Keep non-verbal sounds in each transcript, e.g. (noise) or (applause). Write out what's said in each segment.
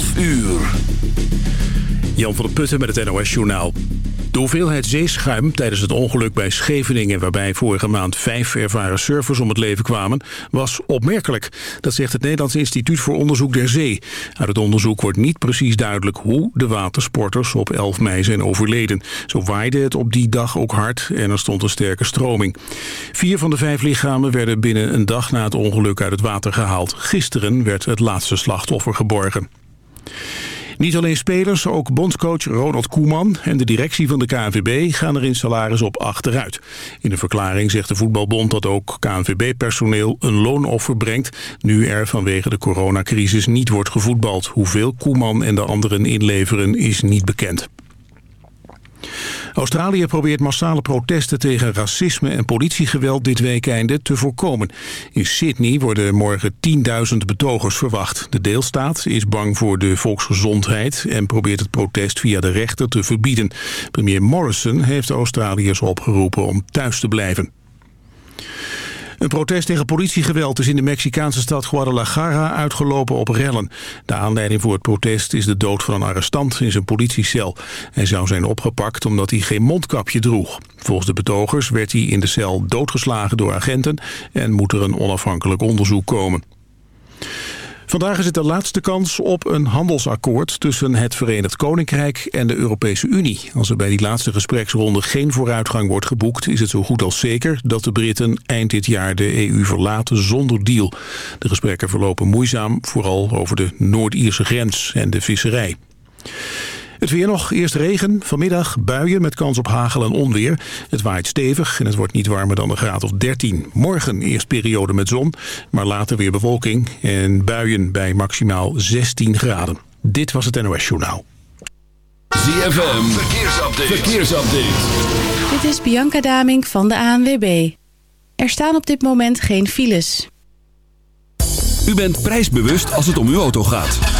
12 uur. Jan van der Putten met het NOS Journaal. De hoeveelheid zeeschuim tijdens het ongeluk bij Scheveningen... waarbij vorige maand vijf ervaren surfers om het leven kwamen... was opmerkelijk. Dat zegt het Nederlands Instituut voor Onderzoek der Zee. Uit het onderzoek wordt niet precies duidelijk... hoe de watersporters op 11 mei zijn overleden. Zo waaide het op die dag ook hard en er stond een sterke stroming. Vier van de vijf lichamen werden binnen een dag na het ongeluk uit het water gehaald. Gisteren werd het laatste slachtoffer geborgen. Niet alleen spelers, ook bondscoach Ronald Koeman en de directie van de KNVB gaan er in salaris op achteruit. In een verklaring zegt de voetbalbond dat ook KNVB-personeel een loonoffer brengt, nu er vanwege de coronacrisis niet wordt gevoetbald. Hoeveel Koeman en de anderen inleveren is niet bekend. Australië probeert massale protesten tegen racisme en politiegeweld dit weekende te voorkomen. In Sydney worden morgen 10.000 betogers verwacht. De deelstaat is bang voor de volksgezondheid en probeert het protest via de rechter te verbieden. Premier Morrison heeft Australiërs opgeroepen om thuis te blijven. Een protest tegen politiegeweld is in de Mexicaanse stad Guadalajara uitgelopen op rellen. De aanleiding voor het protest is de dood van een arrestant in zijn politiecel. Hij zou zijn opgepakt omdat hij geen mondkapje droeg. Volgens de betogers werd hij in de cel doodgeslagen door agenten en moet er een onafhankelijk onderzoek komen. Vandaag is het de laatste kans op een handelsakkoord tussen het Verenigd Koninkrijk en de Europese Unie. Als er bij die laatste gespreksronde geen vooruitgang wordt geboekt, is het zo goed als zeker dat de Britten eind dit jaar de EU verlaten zonder deal. De gesprekken verlopen moeizaam, vooral over de Noord-Ierse grens en de visserij. Het weer nog, eerst regen, vanmiddag buien met kans op hagel en onweer. Het waait stevig en het wordt niet warmer dan een graad of 13. Morgen eerst periode met zon, maar later weer bewolking en buien bij maximaal 16 graden. Dit was het NOS Journaal. ZFM, verkeersupdate. verkeersupdate. Dit is Bianca Daming van de ANWB. Er staan op dit moment geen files. U bent prijsbewust als het om uw auto gaat.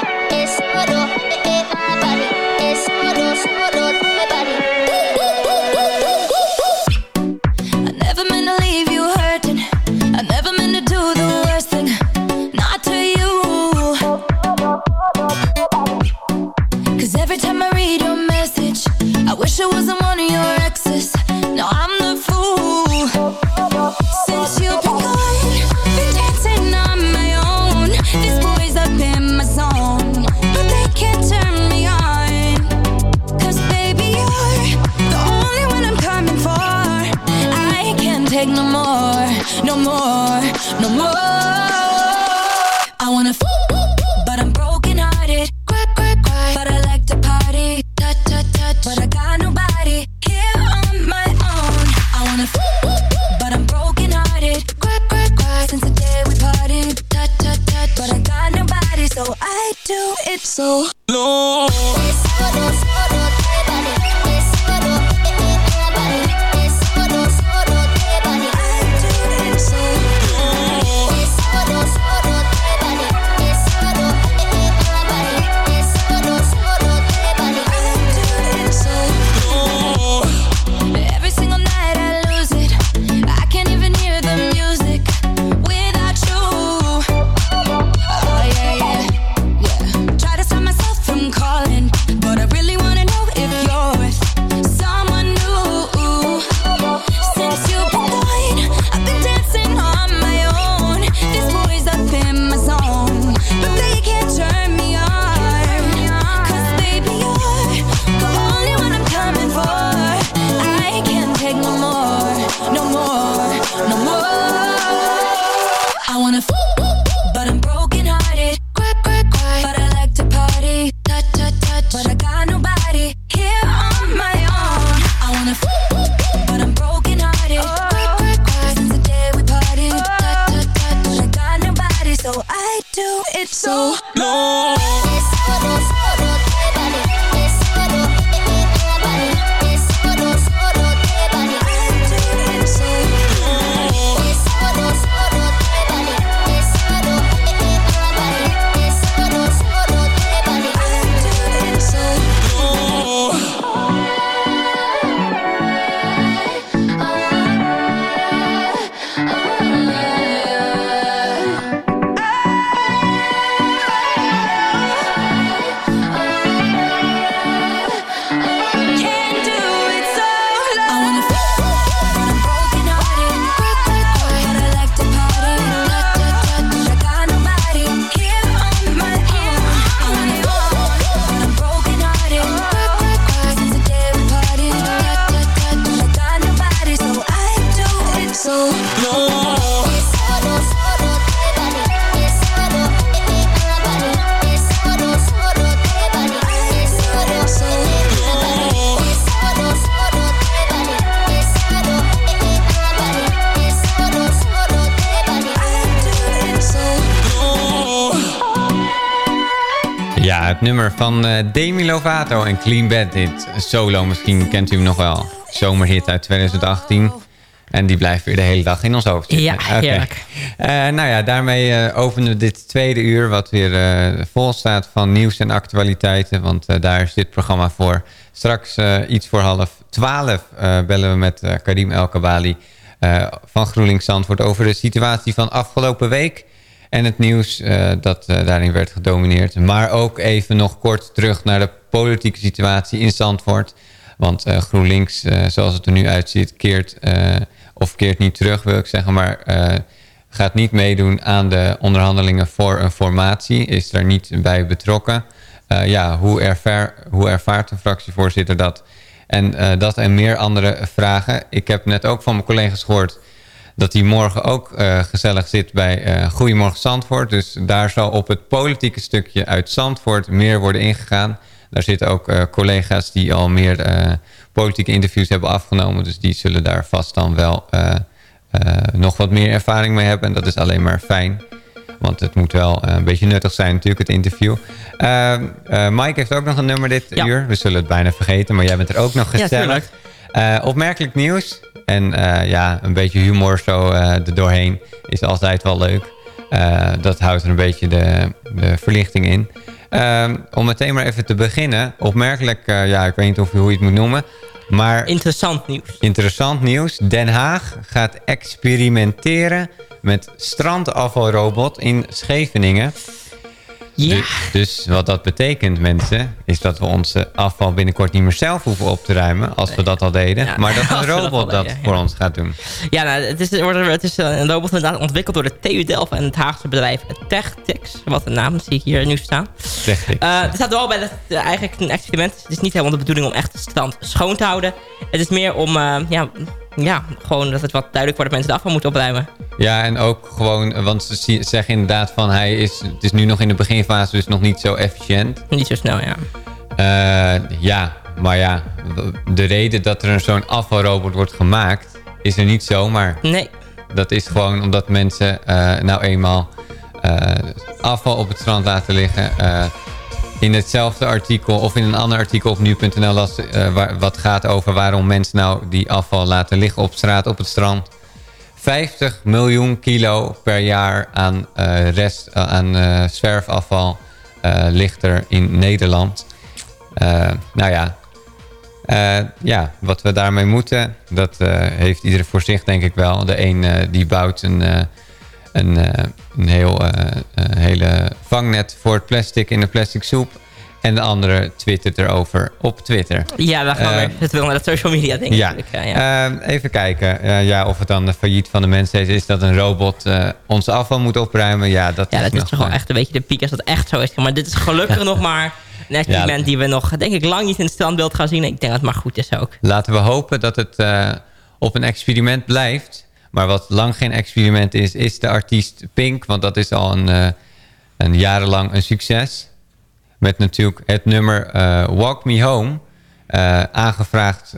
Nummer van eh, Demi Lovato en Clean Bandit. Solo, misschien kent u hem nog wel. Zomerhit uit 2018. En die blijft weer de hele dag in ons hoofd zitten. Ja, Oké. heerlijk. Eh, nou ja, daarmee eh, openen we dit tweede uur... wat weer vol staat van nieuws en actualiteiten. Want daar is dit programma voor. Straks iets voor half twaalf bellen we met Karim El Kabali... van GroenLinks Zandvoort over de situatie van afgelopen week... En het nieuws eh, dat eh, daarin werd gedomineerd. Maar ook even nog kort terug naar de politieke situatie in Zandvoort. Want eh, GroenLinks, zoals het er nu uitziet, keert, of keert niet terug wil ik zeggen. Maar gaat niet meedoen aan de onderhandelingen voor een formatie. Is daar niet bij betrokken. Ja, hoe, ervaar, hoe ervaart de fractievoorzitter dat? En dat en meer andere vragen. Ik heb net ook van mijn collega's gehoord dat hij morgen ook eh, gezellig zit bij eh Goedemorgen Zandvoort. Dus daar zal op het politieke stukje uit Zandvoort meer worden ingegaan. Daar zitten ook eh, collega's die al meer politieke interviews hebben afgenomen. Dus die zullen daar vast dan wel nog wat meer ervaring mee hebben. En dat is alleen maar fijn. Want het moet wel een beetje nuttig zijn natuurlijk, het interview. Eh, eh, Mike heeft ook nog een nummer dit Ja. uur. We zullen het bijna vergeten, maar jij bent er ook nog Ja, gezellig. Eh, opmerkelijk nieuws. En eh, ja, een beetje humor zo eh er doorheen is altijd wel leuk. Eh, dat houdt er een beetje de, de verlichting in. Ehm, om meteen maar even te beginnen. Opmerkelijk, ja, ik weet niet of, hoe je het moet noemen. Maar Interessant nieuws. interessant nieuws. Den Haag gaat experimenteren met strandafvalrobot in Scheveningen. Ja. Dus, dus wat dat betekent, mensen, is dat we onze afval binnenkort niet meer zelf hoeven op te ruimen, als we dat al deden. Ja, maar dat een (laughs) dat robot dat voor ja. ons gaat doen. Ja, nou, het, is, het is een robot inderdaad ontwikkeld door de TU Delft en het Haagse bedrijf TechTix. Wat een naam zie ik hier nu staan. Eh, er staat wel bij dat het eh, eigenlijk een experiment is. Het is niet helemaal de bedoeling om echt de stand schoon te houden. Het is meer om, eh, ja, ja, gewoon dat het wat duidelijk wordt dat mensen de afval moeten opruimen. Ja, en ook gewoon, want ze zeggen inderdaad van hij is, het is nu nog in de beginfase, dus nog niet zo efficiënt. Niet zo snel, ja. Ja, maar ja, de reden dat er zo'n afvalrobot wordt gemaakt, is er niet zomaar. Nee. Dat is gewoon omdat mensen nou eenmaal afval op het strand laten liggen. Eh, in hetzelfde artikel of in een ander artikel op nu.nl las, eh, wat gaat over waarom mensen nou die afval laten liggen op straat, op het strand. 50 miljoen kilo per jaar aan, eh, rest, eh, aan eh, zwerfafval eh, ligt er in Nederland. Eh, nou ja, eh, ja, wat we daarmee moeten, dat eh, heeft iedereen voor zich denk ik wel. De een eh, die bouwt een, eh, een, eh, een heel eh, eh, hele vangnet voor het plastic in de plastic soep. En de andere twittert erover op Twitter. Ja, daar gaan we Eh, weer. Het wil naar de social media, denk Ja, ik. Ja, ja. Even kijken. Ja, of het dan de failliet van de mens is. Is dat een robot ons afval moet opruimen? Ja, dat ja, is dat is toch wel echt een beetje de piek als dat echt zo is. Maar dit is gelukkig (laughs) nog maar een experiment die we nog, denk ik, lang niet in het standbeeld gaan zien. Ik denk dat het maar goed is ook. Laten we hopen dat het op een experiment blijft. Maar wat lang geen experiment is, is de artiest Pink. Want dat is al een, eh, een jarenlang een succes. Met natuurlijk het nummer eh, Walk Me Home. Eh, aangevraagd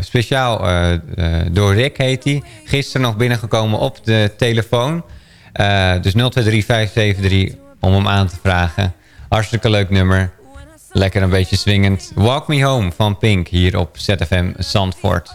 speciaal door Rick heet hij. Gisteren nog binnengekomen op de telefoon. Dus 023573 om hem aan te vragen. Hartstikke leuk nummer. Lekker een beetje swingend. Walk Me Home van Pink hier op ZFM Zandvoort.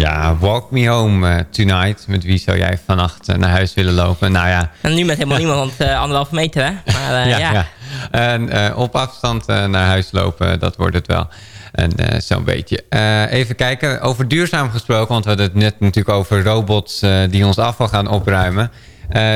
Ja, Walk Me Home eh, Tonight. Met wie zou jij vannacht eh, naar huis willen lopen? Nou ja, En nu met helemaal niemand, want eh, anderhalve meter, hè? Maar (laughs) ja, ja. ja. En op afstand naar huis lopen, dat wordt het wel. En zo'n beetje. Even kijken, over duurzaam gesproken, want we hadden het net natuurlijk over robots die ons afval gaan opruimen.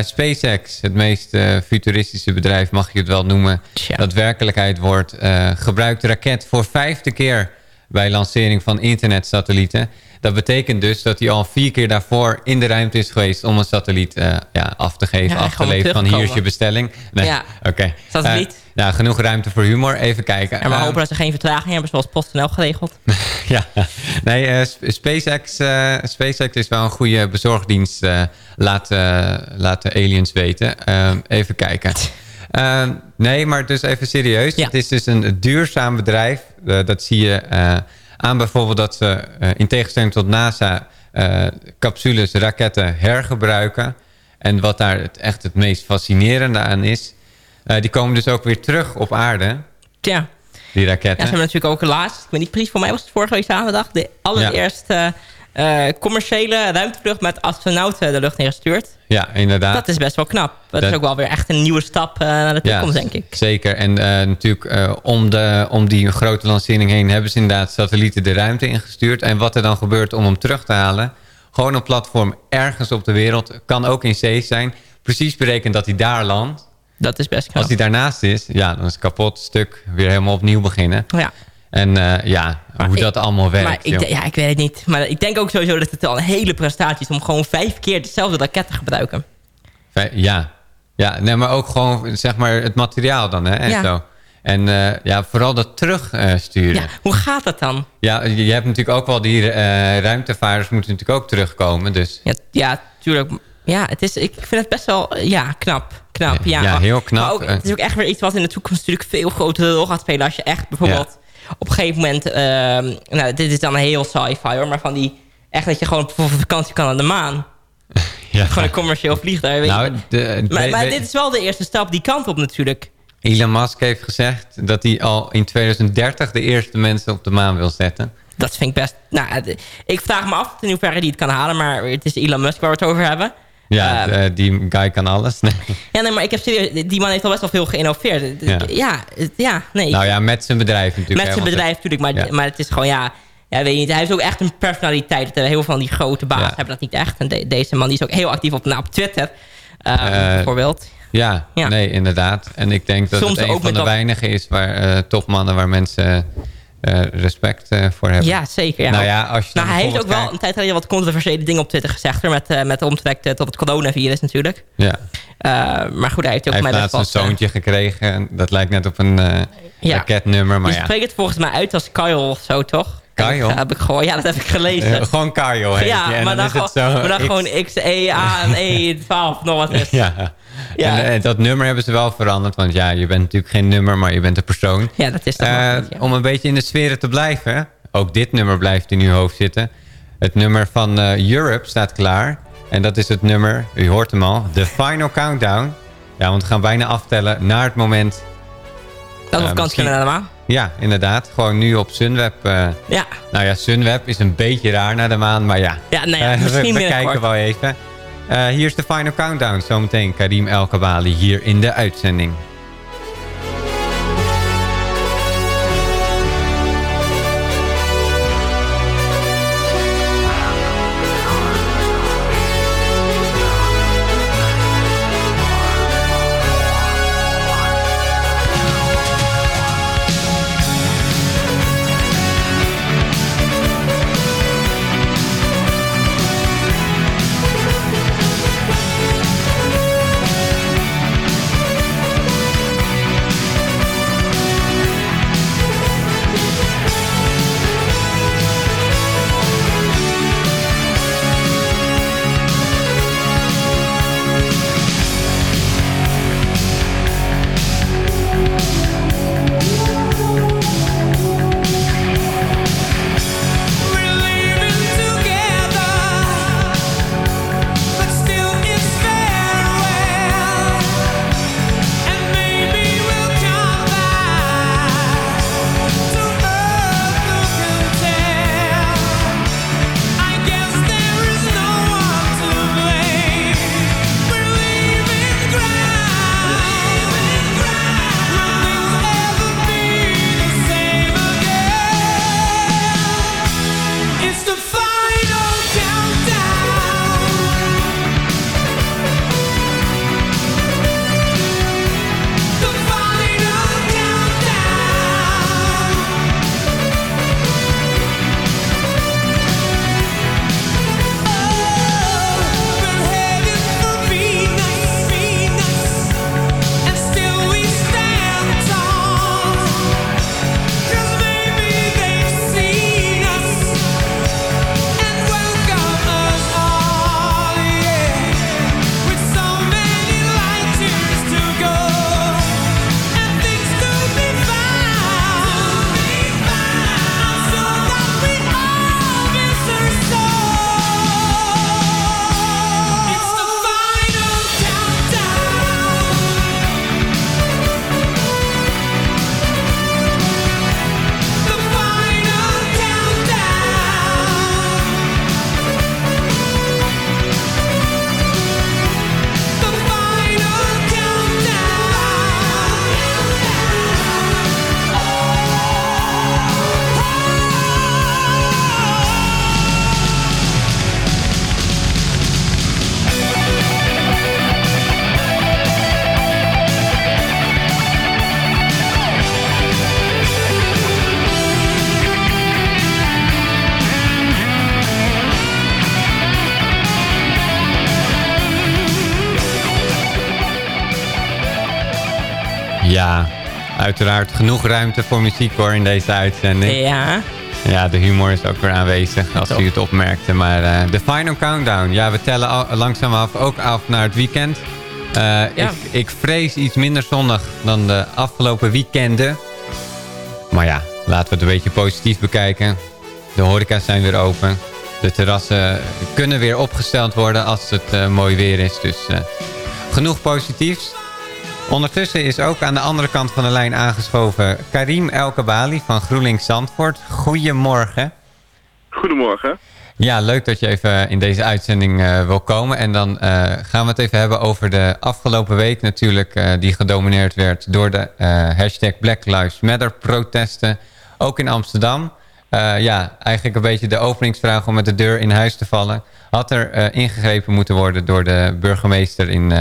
SpaceX, het meest futuristische bedrijf, mag je het wel noemen, dat werkelijkheid wordt, eh, gebruikt raket voor vijfde keer bij lancering van internetsatellieten. Dat betekent dus dat hij al vier keer daarvoor in de ruimte is geweest om een satelliet eh, ja, af te geven, Ja, af te leveren van hier is je bestelling. Nee, Ja. oké. Satelliet. Eh, ja, genoeg ruimte voor humor. Even kijken. En we Eh, hopen dat ze geen vertraging hebben, zoals PostNL geregeld. (laughs) ja, nee, Sp- SpaceX, SpaceX is wel een goede bezorgdienst. laat, laat de aliens weten. Even kijken. (laughs) Nee, maar dus even serieus. Het is dus een duurzaam bedrijf. Dat zie je aan bijvoorbeeld dat ze eh, in tegenstelling tot NASA... eh, capsules, raketten hergebruiken. En wat daar het, echt het meest fascinerende aan is... eh, die komen dus ook weer terug op aarde. Tja. Die Ja, raketten. ze hebben natuurlijk ook laatst, ik weet niet precies, voor mij was het vorige week zaterdag, de allereerste eh, commerciële ruimtevlucht met astronauten de lucht ingestuurd. Ja, inderdaad. Dat is best wel knap. Dat, Dat- is ook wel weer echt een nieuwe stap eh, naar de toekomst, denk ik. Zeker. En eh, natuurlijk om, de, om die grote lancering heen hebben ze inderdaad satellieten de ruimte ingestuurd. En wat er dan gebeurt om hem terug te halen. Gewoon een platform ergens op de wereld. Kan ook in zee zijn. Precies berekend dat hij daar landt. Dat is best knap. Als hij daarnaast is, ja, dan is het kapot stuk. Weer helemaal opnieuw beginnen. Ja. En eh, ja, hoe ik- dat allemaal werkt. Maar ik, ja, ik weet het niet. Maar ik denk ook sowieso dat het al een hele prestatie is om gewoon vijf keer dezelfde raket te gebruiken. Ja, ja nee, maar ook gewoon zeg maar het materiaal dan. Hè, en Ja. zo. En eh, ja, vooral dat terugsturen. Ja, hoe gaat dat dan? Ja, je hebt natuurlijk ook wel die eh, ruimtevaarders moeten natuurlijk ook terugkomen. Dus Ja, ja, tuurlijk. Ja, het is, ik vind het best wel ja, knap. knap ja. Ja, heel knap. Maar ook, het is ook echt weer iets wat in de toekomst natuurlijk veel grotere rol gaat spelen. Als je echt bijvoorbeeld op een gegeven moment... ehm, nou, dit is dan heel sci-fi hoor. Maar van die... Echt dat je gewoon voor vakantie kan aan de maan. (laughs) ja. Gewoon een commercieel vliegtuig. Weet. Nou, de, maar we- dit is wel de eerste stap die kant op natuurlijk. Elon Musk heeft gezegd dat hij al in 2030 de eerste mensen op de maan wil zetten. Dat vind ik best... Nou, de- ik vraag me af in hoeverre die het kan halen. Maar het is Elon Musk waar we het over hebben. Ja, eh, die guy kan alles. (laughs) Nee. Ja, nee, maar ik heb serieus... Die man heeft al best wel veel geïnnoveerd. Ja. Ja, nee. Nou ja, met zijn bedrijf natuurlijk. Met hè, zijn bedrijf natuurlijk, maar, Ja. maar het is gewoon, ja... Ja, weet je niet, hij heeft ook echt een personaliteit. Eh, Heel veel van die grote baas Ja. hebben dat niet echt. En de- deze man die is ook heel actief op, nou, op Twitter, Eh, bijvoorbeeld. Ja, Ja. nee, inderdaad. En ik denk dat Soms het een van de dat- weinigen is waar topmannen waar mensen respect eh, voor hebben. Ja, zeker. Ja. Nou ja, als je nou, dan hij heeft ook wel een tijd geleden wat controversiële dingen op Twitter gezegd. Met, eh, met de omtrek tot het coronavirus natuurlijk. Ja. Eh, maar goed, hij heeft ook Hij heeft laatst een eh, zoontje gekregen. en Dat lijkt net op een eh Ja. raketnummer, maar je ja. spreekt het volgens mij uit als Kyle of zo, toch? Kyle? Heb ik, gewoon, ja, dat heb ik gelezen. Gewoon Kajo heet ja, maar dan, gewoon, zo... maar dan X- gewoon X, E, A en E, 12, nog wat is. Ja. Ja. En eh, dat nummer hebben ze wel veranderd. Want ja, je bent natuurlijk geen nummer, maar je bent een persoon. Ja, dat is goed, ja. Om een beetje in de sferen te blijven. Ook dit nummer blijft in uw hoofd zitten. Het nummer van eh, Europe staat klaar. En dat is het nummer, u hoort hem al, The Final Countdown. Ja, want we gaan bijna aftellen naar het moment... Dat we eh, vakantie misschien- kunnen naar de maan. Ja, inderdaad. Gewoon nu op Sunweb. eh, Ja. nou ja, Sunweb is een beetje raar naar de maan, maar ja. Ja, nou ja, Eh, misschien we, we binnenkort. kijken wel even. Eh, hier is de Final Countdown. Zometeen Karim El Kabali hier in de uitzending. Uiteraard genoeg ruimte voor muziek hoor in deze uitzending. Ja. Ja, de humor is ook weer aanwezig, als u het opmerkte. Maar eh, de final countdown. Ja, we tellen al, langzaam af, ook af naar het weekend. Eh, ik, ik vrees iets minder zonnig dan de afgelopen weekenden. Maar ja, laten we het een beetje positief bekijken. De horeca's zijn weer open. De terrassen kunnen weer opgesteld worden als het eh, mooi weer is. Dus genoeg positiefs. Ondertussen is ook aan de andere kant van de lijn aangeschoven Karim Elkebali van GroenLinks Zandvoort. Goedemorgen. Goedemorgen. Ja, leuk dat je even in deze uitzending eh, wil komen. En dan eh, gaan we het even hebben over de afgelopen week natuurlijk... eh, die gedomineerd werd door de hashtag Black Lives Matter protesten. Ook in Amsterdam. Ja, eigenlijk een beetje de openingsvraag om met de deur in huis te vallen. Had er ingegrepen moeten worden door de burgemeester in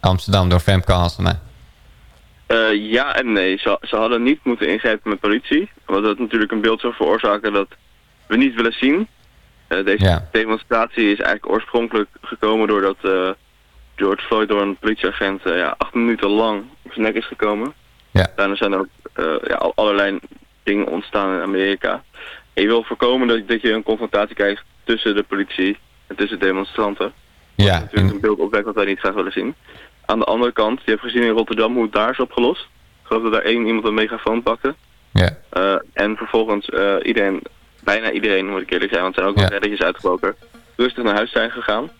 Amsterdam, door Femke Halsema? Eh, ja en nee. Ze, ze hadden niet moeten ingrijpen met politie. Want dat natuurlijk een beeld zou veroorzaken dat we niet willen zien. Eh, deze Ja. demonstratie is eigenlijk oorspronkelijk gekomen doordat eh, George Floyd door een politieagent ja, acht minuten lang op zijn nek is gekomen. Ja. Daarna zijn er ook ja, al- allerlei dingen ontstaan in Amerika. En je wil voorkomen dat, dat je een confrontatie krijgt tussen de politie en tussen demonstranten. Ja, natuurlijk een beeld opwekt wat wij niet graag willen zien. Aan de andere kant, je hebt gezien in Rotterdam hoe het daar is opgelost. Ik geloof dat daar één iemand een megafoon pakte. Ja. Eh, en vervolgens eh, iedereen, bijna iedereen moet ik eerlijk zijn, want er zijn ook wel reddetjes uitgebroken, rustig naar huis zijn gegaan.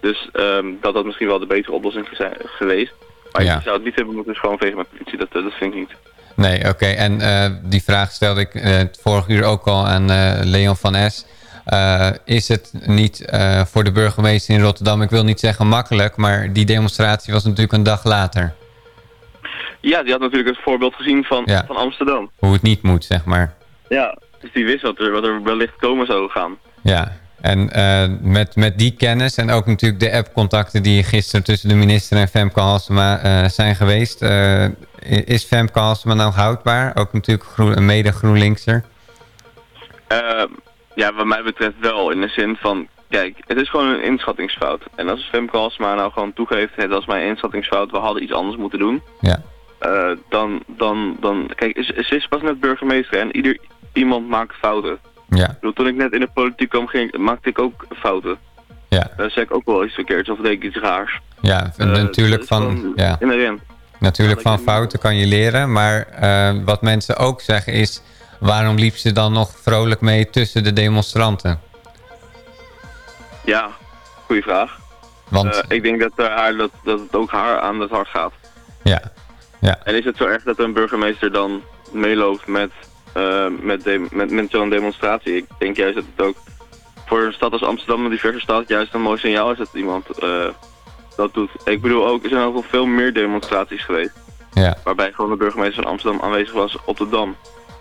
Dus ehm, dat had misschien wel de betere oplossing geweest. Maar Ja. je zou het niet hebben moeten schoonvegen met politie, dat, eh, dat vind ik niet. Nee, oké. En die vraag stelde ik het vorige uur ook al aan Leon van S. Eh, is het niet eh, voor de burgemeester in Rotterdam, ik wil niet zeggen makkelijk, maar die demonstratie was natuurlijk een dag later. Ja, die had natuurlijk het voorbeeld gezien van, Ja. van Amsterdam. Hoe het niet moet, zeg maar. Ja, dus die wist wat er, wat er wellicht komen zou gaan. Ja, en eh, met, met die kennis en ook natuurlijk de appcontacten die gisteren tussen de minister en Femke Halsema zijn geweest. is Femke Halsema nou houdbaar? Ook natuurlijk groen, een mede GroenLinkser. Eh, ja, wat mij betreft wel. In de zin van, kijk, het is gewoon een inschattingsfout. En als Femke Halsema nou gewoon toegeeft, het was mijn inschattingsfout, we hadden iets anders moeten doen. Ja. eh, dan, dan, dan, kijk, ze, is pas net burgemeester en ieder, iemand maakt fouten. Ja. Ik bedoel, toen ik net in de politiek kwam, ging, maakte ik ook fouten. Ja. Daar zei ik ook wel iets verkeerds of deed ik iets raars. Ja, Eh, natuurlijk dat is van... Ja. Inherent. Natuurlijk van fouten kan je leren, maar eh, wat mensen ook zeggen is... waarom liep ze dan nog vrolijk mee tussen de demonstranten? Ja, goede vraag. Want- Eh, ik denk dat, haar, dat, dat het ook haar aan het hart gaat. Ja, ja. En is het zo erg dat een burgemeester dan meeloopt met, eh, met, met, met zo'n demonstratie? Ik denk juist dat het ook voor een stad als Amsterdam, een diverse stad, juist een mooi signaal is dat iemand dat doet. Ik bedoel ook, er zijn ook wel veel meer demonstraties geweest. Ja. Waarbij gewoon de burgemeester van Amsterdam aanwezig was op de Dam.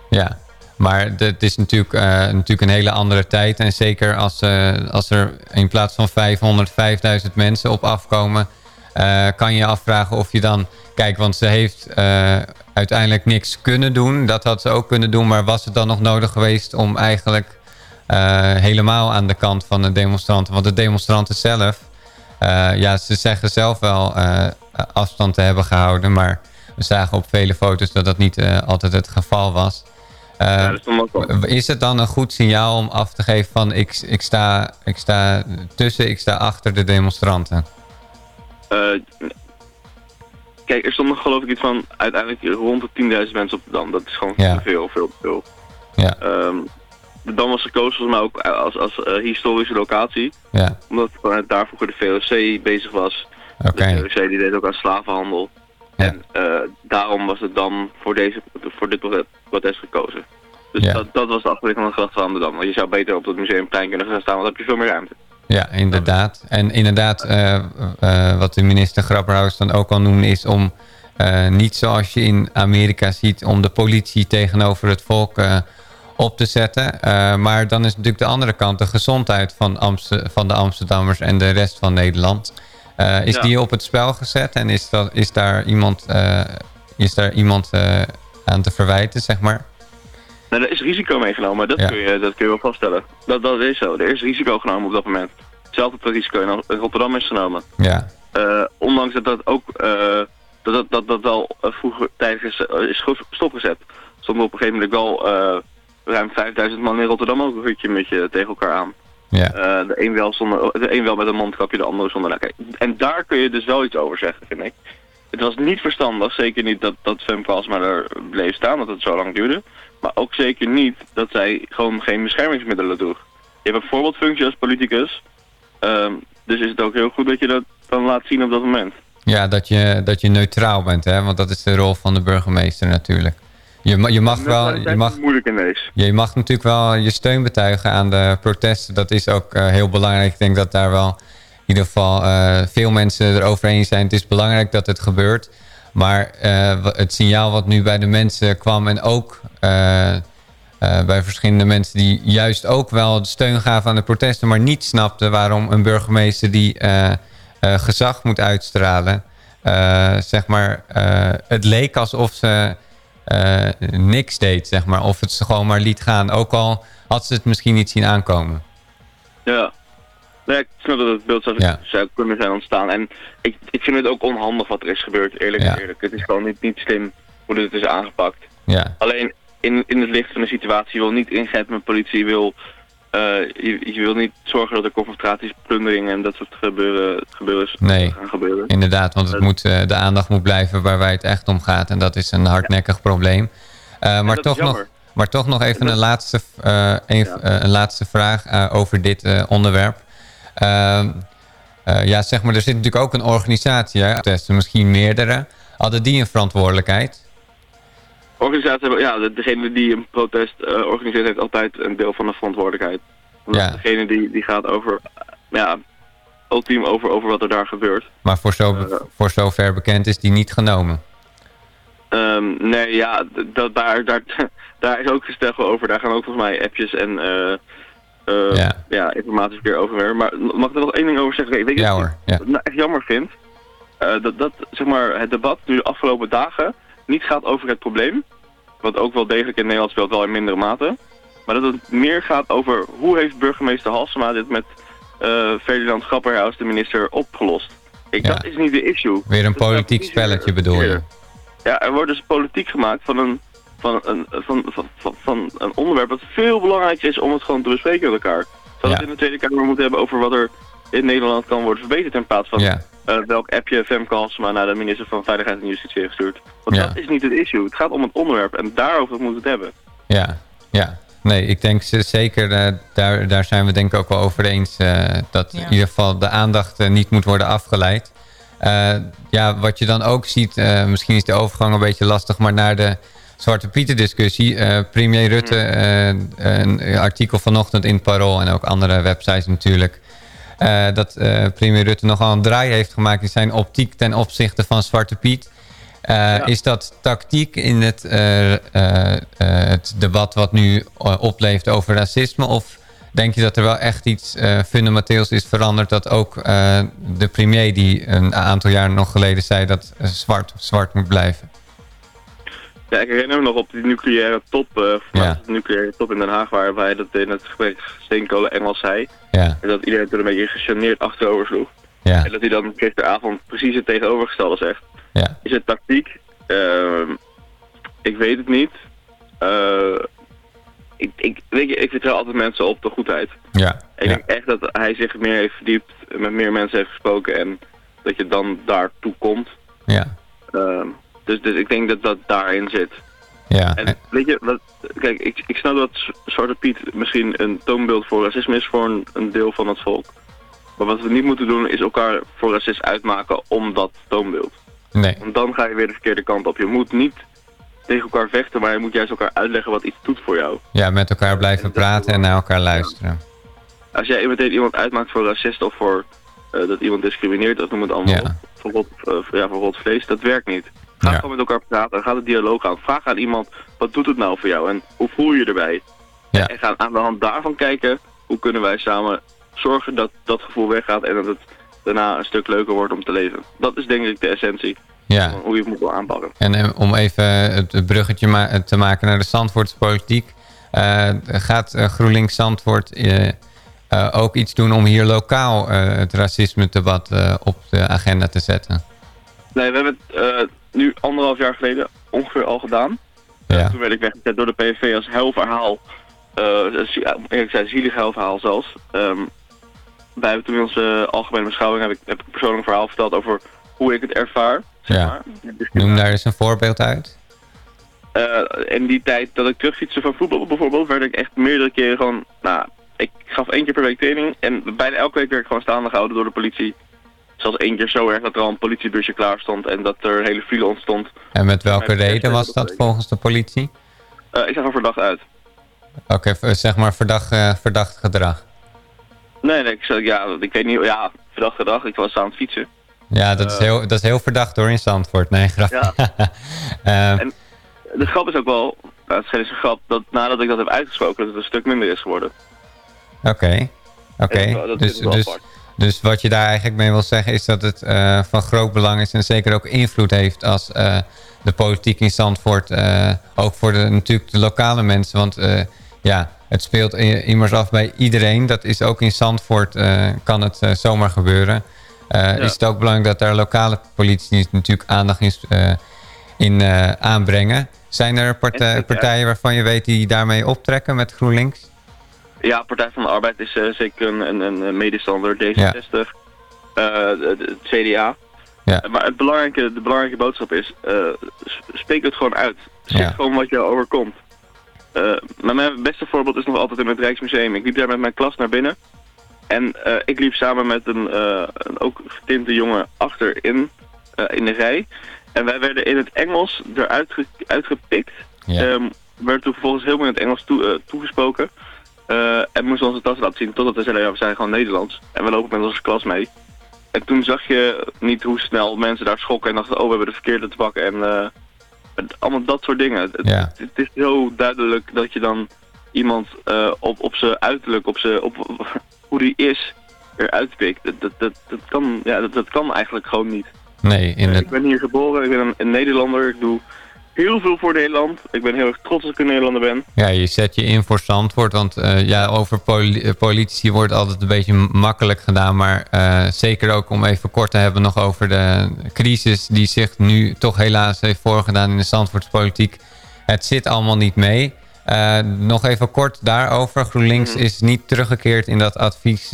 Ja, maar het is natuurlijk, eh, natuurlijk een hele andere tijd. En zeker als, eh, als er in plaats van 500, 5000 mensen op afkomen... eh, kan je je afvragen of je dan... Kijk, want ze heeft uiteindelijk niks kunnen doen. Dat had ze ook kunnen doen. Maar was het dan nog nodig geweest om eigenlijk helemaal aan de kant van de demonstranten... Want de demonstranten zelf... ja, ze zeggen zelf wel afstand te hebben gehouden. Maar we zagen op vele foto's dat dat niet altijd het geval was. Eh, is het dan een goed signaal om af te geven van ik, ik, sta, ik sta tussen, ik sta achter de demonstranten? Eh, kijk, er stonden geloof ik iets van uiteindelijk rond de 10.000 mensen op de Dam. Dat is gewoon Ja. veel, veel, te veel. Ja. Ehm, de Dam was gekozen volgens mij ook als, als eh, historische locatie. Ja. Omdat vanuit daar vroeger de VOC bezig was. Oké. De VOC die deed ook aan slavenhandel. En eh, daarom was het Dam voor, deze, voor dit prote- protest gekozen. Dus Ja. dat, dat was de achterliggende gedachte van Amsterdam. Want je zou beter op het museumplein kunnen gaan staan, want dan heb je veel meer ruimte. Ja, inderdaad. En inderdaad, eh, eh, wat de minister Grapperhaus dan ook al noemde, is om niet zoals je in Amerika ziet, om de politie tegenover het volk op te zetten. Maar dan is natuurlijk de andere kant, de gezondheid van, van de Amsterdammers en de rest van Nederland. Eh, is Ja. die op het spel gezet en is, dat, is daar iemand, eh, is daar iemand eh, aan te verwijten, zeg maar? Nou, er is risico meegenomen, dat, Ja. kun je, dat kun je wel vaststellen. Dat, dat is zo. Er is risico genomen op dat moment. Hetzelfde dat risico in Rotterdam is genomen. Ja, ondanks dat dat ook dat dat, dat, dat wel eh, vroeger tijdens is, is ge- stopgezet. Stonden op een gegeven moment wel ruim 5000 man in Rotterdam ook een hutje met je tegen elkaar aan. Ja. Eh, de een wel zonder, de een wel met een mondkapje, de andere zonder. Nou, en daar kun je dus wel iets over zeggen, vind ik. Het was niet verstandig, zeker niet dat, dat Femke Halsema er bleef staan, dat het zo lang duurde. Maar ook zeker niet dat zij gewoon geen beschermingsmiddelen droeg. Je hebt een voorbeeldfunctie als politicus. ehm, dus is het ook heel goed dat je dat dan laat zien op dat moment. Ja, dat je, dat je neutraal bent, hè? want dat is de rol van de burgemeester natuurlijk. Je, je mag wel, je mag, moeilijk in deze. je mag natuurlijk wel je steun betuigen aan de protesten. Dat is ook eh, heel belangrijk. Ik denk dat daar wel in ieder geval eh, veel mensen erover eens zijn. Het is belangrijk dat het gebeurt. Maar eh, het signaal wat nu bij de mensen kwam en ook bij verschillende mensen die juist ook wel steun gaven aan de protesten, maar niet snapten waarom een burgemeester die gezag moet uitstralen, zeg maar, het leek alsof ze eh, niks deed, zeg maar. Of het ze gewoon maar liet gaan. Ook al had ze het misschien niet zien aankomen. Ja. Nee, ik snap dat het beeld zou, Ja. zou kunnen zijn ontstaan. En ik, ik vind het ook onhandig wat er is gebeurd, eerlijk Ja. eerlijk. Het is gewoon niet, niet slim hoe dit is aangepakt. Ja, Alleen in, in het licht van de situatie, wil niet ingrijpen met politie, wil, eh, je, je wil niet zorgen dat er confrontaties, plunderingen en dat soort gebeuren, gebeuren nee, gaan gebeuren. inderdaad. Want het moet, eh, de aandacht moet blijven waar wij het echt om gaat. En dat is een hardnekkig probleem. Eh, maar, toch nog, maar toch nog even een laatste, eh, een, eh, een laatste vraag eh, over dit eh, onderwerp. Ehm, eh, ja, zeg maar, er zit natuurlijk ook een organisatie, hè, misschien meerdere. Hadden die een verantwoordelijkheid? Organisaties hebben, ja, de- degene die een protest eh, organiseert heeft altijd een deel van de verantwoordelijkheid. Ja. degene die, die gaat over, ja, ultiem over, over wat er daar gebeurt. Maar voor, zo, Eh. voor zover bekend is die niet genomen. Ehm, nee, ja, dat, daar, daar, (laughs) daar is ook gesteld over. Daar gaan ook volgens mij appjes en eh eh, Ja. ja. informatieverkeer over. Maar mag ik er nog één ding over zeggen? Weet je Ja wat hoor, ja. ik nou echt jammer vind? Dat, dat zeg maar, het debat nu de afgelopen dagen niet gaat over het probleem. Wat ook wel degelijk in Nederland speelt, wel in mindere mate. Maar dat het meer gaat over hoe heeft burgemeester Halsema dit met eh, Ferdinand Grapperhaus, de minister, opgelost. Ik, Ja. Dat is niet de issue. Weer een Dat politiek spelletje bedoel je? ja, er wordt dus politiek gemaakt van een, van een, van, van, van, van een onderwerp dat veel belangrijker is om het gewoon te bespreken met elkaar. Ja. het in de Tweede Kamer moeten hebben over wat er in Nederland kan worden verbeterd in plaats van Ja. eh, welk appje Femke Halsema naar de minister van Veiligheid en Justitie heeft gestuurd. Want Ja. dat is niet het issue. Het gaat om het onderwerp en daarover moeten we het hebben. Ja, ja. Nee, ik denk ze- zeker, eh, daar, daar zijn we denk ik ook wel over eens... eh, dat Ja. in ieder geval de aandacht niet moet worden afgeleid. Eh, ja, wat je dan ook ziet, eh, misschien is de overgang een beetje lastig... maar naar de Zwarte Pieten discussie. eh, premier Rutte, eh, een artikel vanochtend in het Parool... en ook andere websites natuurlijk... eh, dat eh, premier Rutte nogal een draai heeft gemaakt in zijn optiek ten opzichte van Zwarte Piet. Eh, Is dat tactiek in het, het debat wat nu opleeft over racisme? Of denk je dat er wel echt iets fundamenteels is veranderd... dat ook de premier die een aantal jaar nog geleden zei... dat zwart zwart moet blijven? Ja, ik herinner me nog op die nucleaire top, eh Ja. de nucleaire top in Den Haag, waar wij dat in het gesprek Steenkolen Engels zei. Ja, En dat iedereen toen een beetje gecharneerd achterover sloeg. ja, En dat hij dan gisteravond precies het tegenovergestelde zegt. ja, Is het tactiek? Ehm, ik weet het niet. Eh, ik, ik, weet je, ik vertrouw altijd mensen op de goedheid. ja, Ik denk echt dat hij zich meer heeft verdiept, met meer mensen heeft gesproken en dat je dan daartoe komt. ja, Ehm, dus, dus ik denk dat dat daarin zit. ja. En weet je, wat, kijk, ik, ik snap dat Zwarte Piet misschien een toonbeeld voor racisme is voor een, een deel van het volk. Maar wat we niet moeten doen is elkaar voor racist uitmaken om dat toonbeeld. Nee, Want dan ga je weer de verkeerde kant op. Je moet niet tegen elkaar vechten, maar je moet juist elkaar uitleggen wat iets doet voor jou. ja, met elkaar blijven praten en naar elkaar luisteren. Als jij meteen iemand uitmaakt voor racist of voor eh, dat iemand discrimineert, of noem het allemaal Ja. op, voor rot, eh, ja, voor rot vlees, dat werkt niet. Ga gewoon met elkaar praten, ga de dialoog aan. Vraag aan iemand, wat doet het nou voor jou en hoe voel je je erbij? En ga aan de hand daarvan kijken, hoe kunnen wij samen zorgen dat dat gevoel weggaat en dat het daarna een stuk leuker wordt om te leven. Dat is denk ik de essentie Ja, van hoe je het moet aanpakken. En eh, om even het bruggetje ma- te maken naar de Zandvoortspolitiek. eh, gaat eh, GroenLinks Zandvoort eh, eh, ook iets doen om hier lokaal eh, het racisme-debat eh, op de agenda te zetten? Nee, we hebben het, eh, nu anderhalf jaar geleden ongeveer al gedaan. Ja. Toen werd ik weggezet door de PVV als huilverhaal. Eh zie- ja, eerlijk gezegd, zielig huilverhaal zelfs. Ehm, wij hebben toen in onze algemene beschouwing heb ik, heb ik een persoonlijk verhaal verteld over hoe ik het ervaar. zeg Ja. maar. Noem daar eens een voorbeeld uit. Eh, in die tijd dat ik terugfietste van voetbal bijvoorbeeld, werd ik echt meerdere keren gewoon, nou, ik gaf één keer per week training en bijna elke week werd ik gewoon staande gehouden door de politie. Zelfs één keer zo erg dat er al een politiebusje klaar stond en dat er een hele file ontstond. En met welke reden was dat volgens de politie? Eh, ik zag er verdacht uit. Oké, v- zeg maar verdacht, eh, verdacht gedrag. Nee, nee, ik, zei, ja, ik weet niet, ja, verdacht gedrag, ik was aan het fietsen. Ja, dat, is, Eh. heel, dat is heel verdacht hoor in Zandvoort. Nee, grapje. (laughs) Eh, En de grap is ook wel, nou, het is een grap, dat nadat ik dat heb uitgesproken, dat het een stuk minder is geworden. Oké, oké. Ja, dat is Dus, wel dus. Dus wat je daar eigenlijk mee wil zeggen is dat het eh, van groot belang is en zeker ook invloed heeft als eh, de politiek in Zandvoort, eh, ook voor de, natuurlijk de lokale mensen. Want ja, het speelt immers af bij iedereen. Dat is ook in Zandvoort, kan het zomaar gebeuren. Is het ook belangrijk dat daar lokale politici natuurlijk aandacht in, in aanbrengen? Zijn er partij- partijen waarvan je weet die daarmee optrekken met GroenLinks? Ja, Partij van de Arbeid is eh, zeker een, een, een medestander, D66, eh, de- de- het CDA. Ja. Maar het belangrijke, de belangrijke boodschap is, eh, spreek het gewoon uit. Zeg Ja. gewoon wat je overkomt. Eh, maar mijn beste voorbeeld is nog altijd in het Rijksmuseum. Ik liep daar met mijn klas naar binnen. En eh, ik liep samen met een, eh, een ook getinte jongen achterin eh, in de rij. En wij werden in het Engels eruit ge- uitgepikt. Ja. Ehm, werden toen vervolgens helemaal in het Engels toe, eh, toegesproken. Eh, en moesten onze tas laten zien totdat we zeiden, ja, we zijn gewoon Nederlands. En we lopen met onze klas mee. En toen zag je niet hoe snel mensen daar schokken en dachten, oh, we hebben de verkeerde te pakken. En eh, allemaal dat soort dingen. Het, Ja. het, het is zo duidelijk dat je dan iemand eh, op, op zijn uiterlijk, op, zijn, op (laughs) hoe die is, eruit pikt. Dat, dat, dat, dat, kan, ja, dat, dat kan eigenlijk gewoon niet. Nee, in Ik ben hier geboren, ik ben een, een Nederlander, ik doe heel veel voor Nederland. Ik ben heel erg trots dat ik een Nederlander ben. Ja, je zet je in voor Zandvoort. Want eh, ja, over poli- eh, politici wordt altijd een beetje makkelijk gedaan. Maar eh, zeker ook om even kort te hebben nog over de crisis die zich nu toch helaas heeft voorgedaan in de Zandvoortspolitiek. Het zit allemaal niet mee. Nog even kort daarover. GroenLinks is niet teruggekeerd in dat advies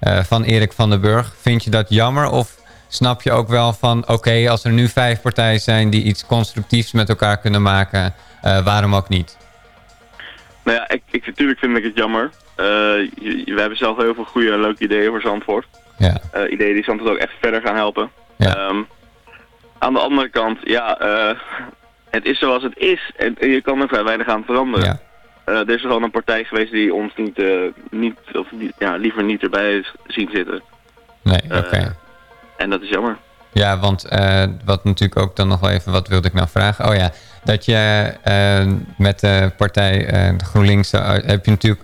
van Erik van den Burg. Vind je dat jammer of snap je ook wel van... oké, als er nu vijf partijen zijn die iets constructiefs met elkaar kunnen maken... eh, waarom ook niet? Nou ja, ik, ik, natuurlijk vind ik het jammer. Eh, we hebben zelf heel veel goede en leuke ideeën voor Zandvoort. Ja. Eh, ideeën die Zandvoort ook echt verder gaan helpen. Ehm, aan de andere kant, ja, het is zoals het is. En, en je kan er vrij weinig aan veranderen. Er is gewoon een partij geweest die ons niet, niet of niet, ja, liever niet erbij is zien zitten. Nee, oké. En dat is jammer. Ja, want eh, wat natuurlijk ook dan nog wel even, wat wilde ik nou vragen? Oh ja, dat je eh, met de partij eh, GroenLinks heb je natuurlijk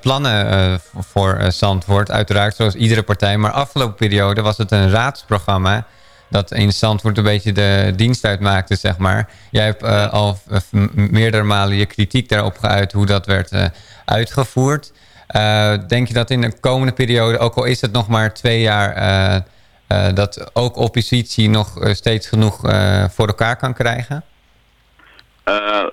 plannen voor- voor Zandvoort, uiteraard zoals iedere partij. Maar afgelopen periode was het een raadsprogramma dat in Zandvoort een beetje de dienst uitmaakte, zeg maar. Jij hebt al meerdere malen je kritiek daarop geuit hoe dat werd uitgevoerd. Denk je dat in de komende periode, ook al is het nog maar twee jaar... eh, dat ook oppositie nog eh, steeds genoeg eh, voor elkaar kan krijgen?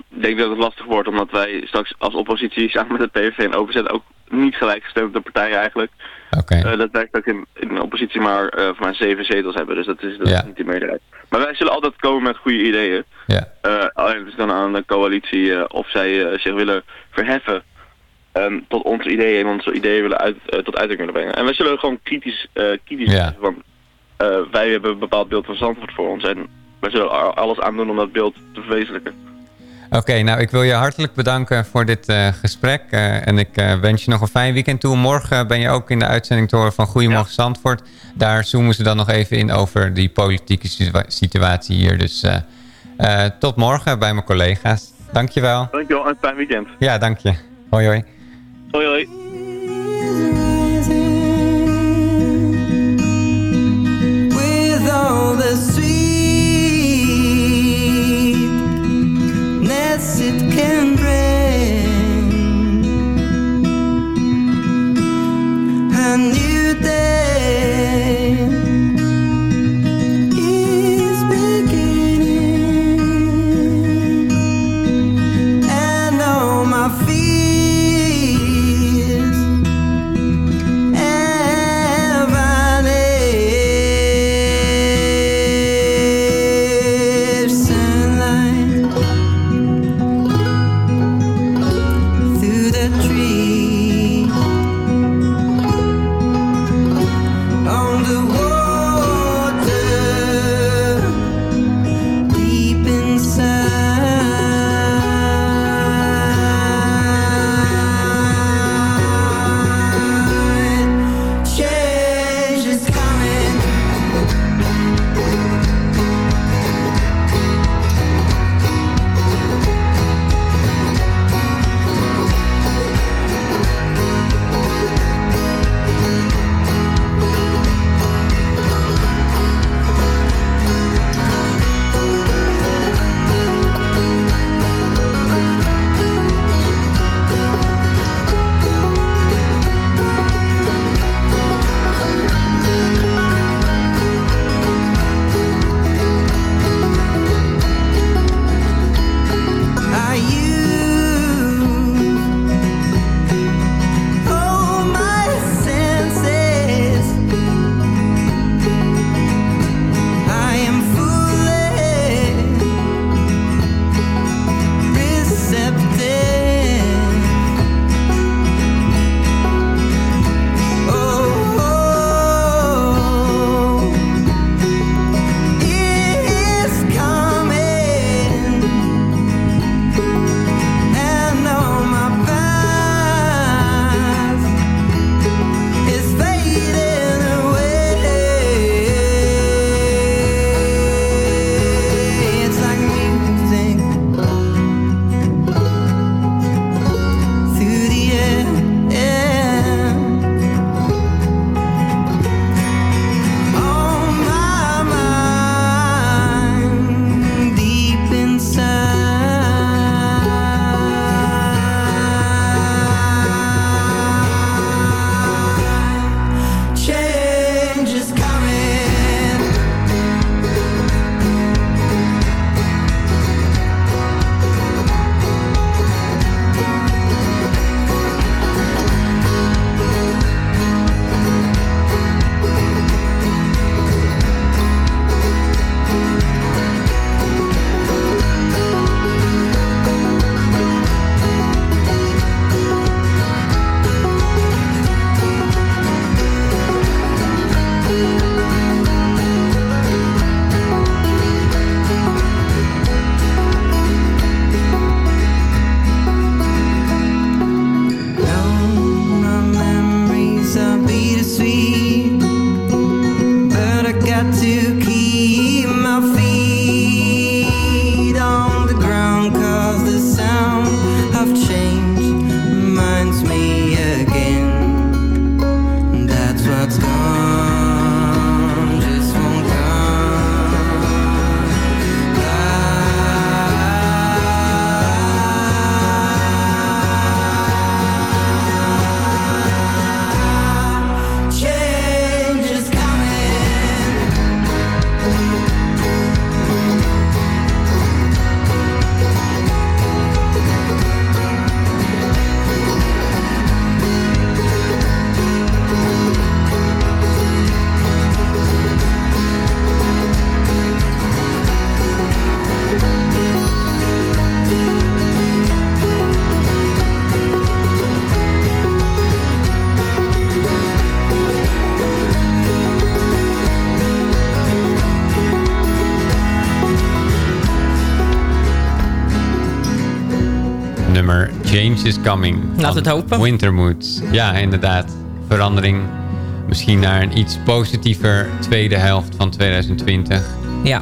Ik denk dat het lastig wordt omdat wij straks als oppositie (laughs) samen met de PVV en OPZ ook niet gelijkgestemde partijen eigenlijk. Oké. Dat werkt ook in, in de oppositie maar eh voor mij zeven zetels hebben, dus dat is, dat Ja. is niet de meerderheid. Maar wij zullen altijd komen met goede ideeën. Ja. Alleen het is dan aan de coalitie of zij zich willen verheffen ehm, tot onze ideeën en onze ideeën willen uit, tot uiting willen brengen. En wij zullen gewoon kritisch, kritisch Ja. zijn, want eh, wij hebben een bepaald beeld van Zandvoort voor ons en wij zullen alles aan doen om dat beeld te verwezenlijken. Oké, nou ik wil je hartelijk bedanken voor dit eh, gesprek. eh, en ik eh, wens je nog een fijn weekend toe. Morgen ben je ook in de uitzending te horen van Goedemorgen Zandvoort. Daar zoomen ze dan nog even in over die politieke situa- situatie hier. Dus eh, eh, tot morgen bij mijn collega's. Dankjewel. Dankjewel en een fijn weekend. Ja, dank je. Hoi hoi. Hoi hoi. The sweetness it can bring. A new day Coming. Laten we het hopen. Wintermood. Ja, inderdaad. Verandering. Misschien naar een iets positiever tweede helft van 2020. Ja.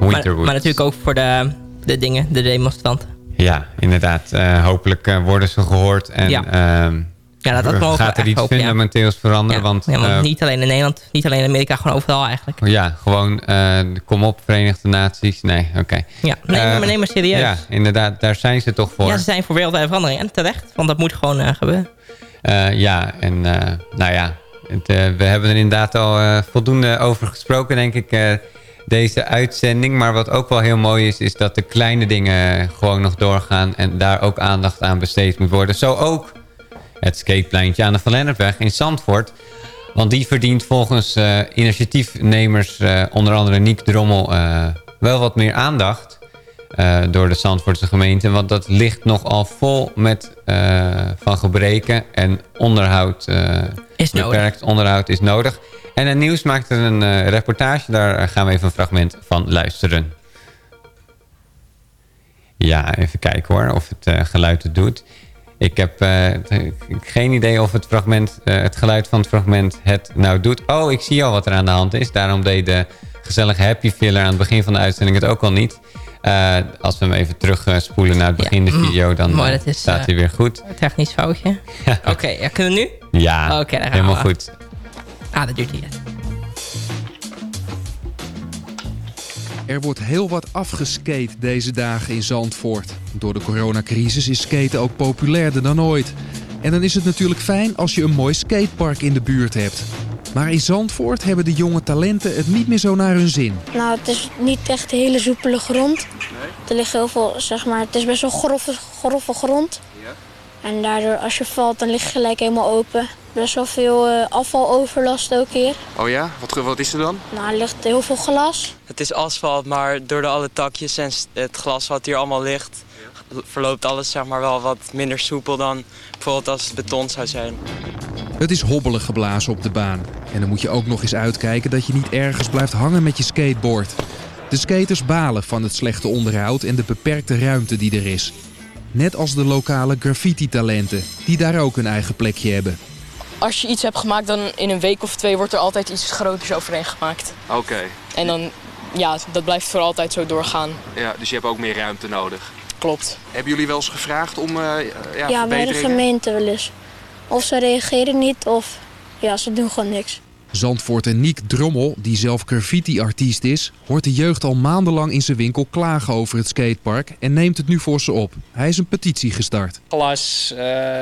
Maar, Winterwood. maar natuurlijk ook voor de, de dingen, de demonstranten. Ja, inderdaad. Eh, hopelijk eh, worden ze gehoord. En Ja. ehm, Ja, dat, dat mogen we gaat er iets hopen, ja. fundamenteels veranderen. Want, Ja, want eh, niet alleen in Nederland, niet alleen in Amerika, gewoon overal eigenlijk. ja, gewoon eh, kom op Verenigde Naties. Nee, oké. Ja, nee, Eh, maar neem maar serieus. Ja, inderdaad. Daar zijn ze toch voor. Ja, ze zijn voor wereldwijde verandering. En terecht, want dat moet gewoon gebeuren. Ja, en nou ja, het, we hebben er inderdaad al voldoende over gesproken, denk ik, deze uitzending. Maar wat ook wel heel mooi is, is dat de kleine dingen gewoon nog doorgaan en daar ook aandacht aan besteed moet worden. Zo ook het skatepleintje aan de Van Lennepweg in Zandvoort. Want die verdient volgens eh, initiatiefnemers, eh, onder andere Niek Drommel, eh, wel wat meer aandacht door de Zandvoortse gemeente. Want dat ligt nogal vol met van gebreken en onderhoud Is nodig. beperkt. Onderhoud is nodig. En het nieuws maakt er een reportage. Daar gaan we even een fragment van luisteren. Ja, even kijken hoor of het geluid het doet. Ik heb eh, geen idee of het, fragment, eh, het geluid van het fragment het nou doet. Oh, ik zie al wat er aan de hand is. Daarom deed de gezellige happy filler aan het begin van de uitzending het ook al niet. Eh, als we hem even terug eh, spoelen naar het begin de Mm, video, dan mooi, dat is, staat hij weer goed. Technisch foutje. Oké, ja, kunnen we nu? Ja, Oké, dan gaan helemaal goed. Ah, dat duurt niet. Er wordt heel wat afgeskate deze dagen in Zandvoort. Door de coronacrisis is skaten ook populairder dan ooit. En dan is het natuurlijk fijn als je een mooi skatepark in de buurt hebt. Maar in Zandvoort hebben de jonge talenten het niet meer zo naar hun zin. Nou, het is niet echt hele soepele grond. Er ligt heel veel, zeg maar, het is best wel grove, grove grond. En daardoor, als je valt, dan lig je gelijk helemaal open. Best wel veel eh, afvaloverlast ook hier. Oh ja? Wat, wat is er dan? Nou, er ligt heel veel glas. Het is asfalt, maar door de alle takjes en het glas wat hier allemaal ligt... verloopt alles zeg maar, wel wat minder soepel dan bijvoorbeeld als het beton zou zijn. Het is hobbelig geblazen op de baan. En dan moet je ook nog eens uitkijken dat je niet ergens blijft hangen met je skateboard. De skaters balen van het slechte onderhoud en de beperkte ruimte die er is. Net als de lokale graffiti-talenten, die daar ook een eigen plekje hebben. Als je iets hebt gemaakt, dan in een week of twee wordt er altijd iets groters overheen gemaakt. Oké. En dan, ja, dat blijft voor altijd zo doorgaan. Ja, dus je hebt ook meer ruimte nodig. Klopt. Hebben jullie wel eens gevraagd om eh, ja, Ja, bij de gemeente wel eens. Of ze reageren niet, of ja, ze doen gewoon niks. Zandvoort en Niek Drommel, die zelf graffiti-artiest is, hoort de jeugd al maandenlang in zijn winkel klagen over het skatepark en neemt het nu voor ze op. Hij is een petitie gestart. glas, eh,